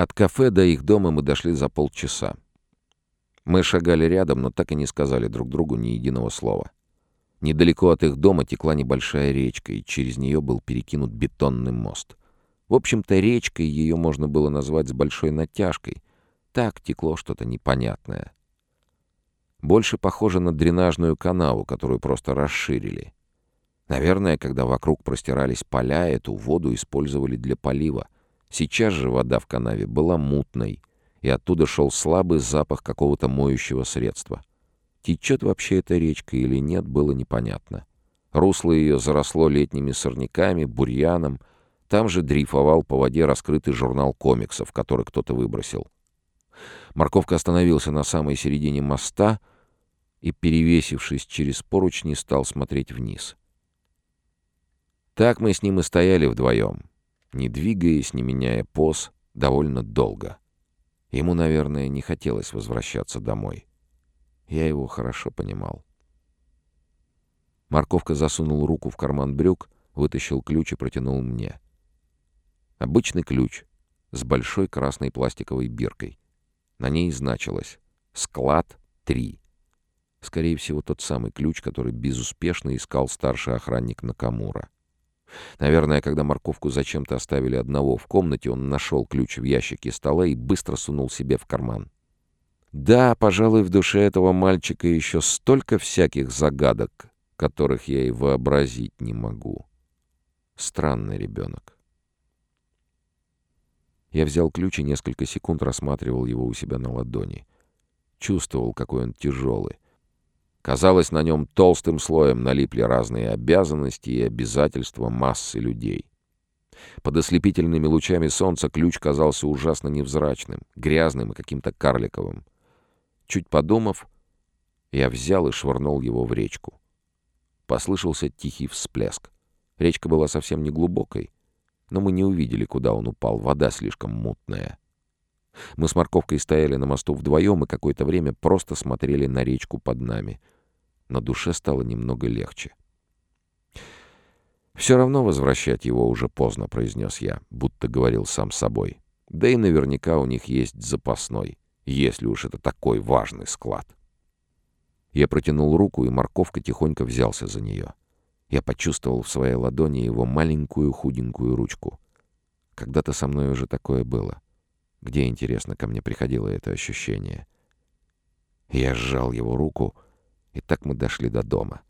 От кафе до их дома мы дошли за полчаса. Мы шагали рядом, но так и не сказали друг другу ни единого слова. Недалеко от их дома текла небольшая речка, и через нее был перекинут бетонный мост. В общем-то, речкой ее можно было назвать с большой натяжкой. Так текло что-то непонятное. Больше похоже на дренажную канаву, которую просто расширили. Наверное, когда вокруг простирались поля, эту воду использовали для полива. Сейчас же вода в канаве была мутной, и оттуда шел слабый запах какого-то моющего средства. Течет вообще эта речка или нет, было непонятно. Русло ее заросло летними сорняками, бурьяном, там же дрейфовал по воде раскрытый журнал комиксов, который кто-то выбросил. Морковка остановился на самой середине моста и, перевесившись через поручни, стал смотреть вниз. Так мы с ним и стояли вдвоем, не двигаясь, не меняя поз, довольно долго. Ему, наверное, не хотелось возвращаться домой. Я его хорошо понимал. Морковка засунул руку в карман брюк, вытащил ключ и протянул мне — Обычный ключ с большой красной пластиковой биркой. На ней значилось «Склад 3». Скорее всего, тот самый ключ, который безуспешно искал старший охранник Накамура. Наверное, когда морковку зачем-то оставили одного в комнате, он нашел ключ в ящике стола и быстро сунул себе в карман. Да, пожалуй, в душе этого мальчика еще столько всяких загадок, которых я и вообразить не могу. Странный ребенок. Я взял ключ и несколько секунд рассматривал его у себя на ладони. Чувствовал, какой он тяжелый. Казалось, на нем толстым слоем налипли разные обязанности и обязательства массы людей. Под ослепительными лучами солнца ключ казался ужасно невзрачным, грязным и каким-то карликовым. Чуть подумав, я взял и швырнул его в речку. Послышался тихий всплеск. Речка была совсем не глубокой но мы не увидели, куда он упал, вода слишком мутная. Мы с морковкой стояли на мосту вдвоем и какое-то время просто смотрели на речку под нами. На душе стало немного легче. «Все равно возвращать его уже поздно», — произнес я, будто говорил сам собой. «Да и наверняка у них есть запасной, если уж это такой важный склад». Я протянул руку, и морковка тихонько взялся за нее. Я почувствовал в своей ладони его маленькую худенькую ручку. Когда-то со мной уже такое было. Где, интересно, ко мне приходило это ощущение? Я сжал его руку, и так мы дошли до дома.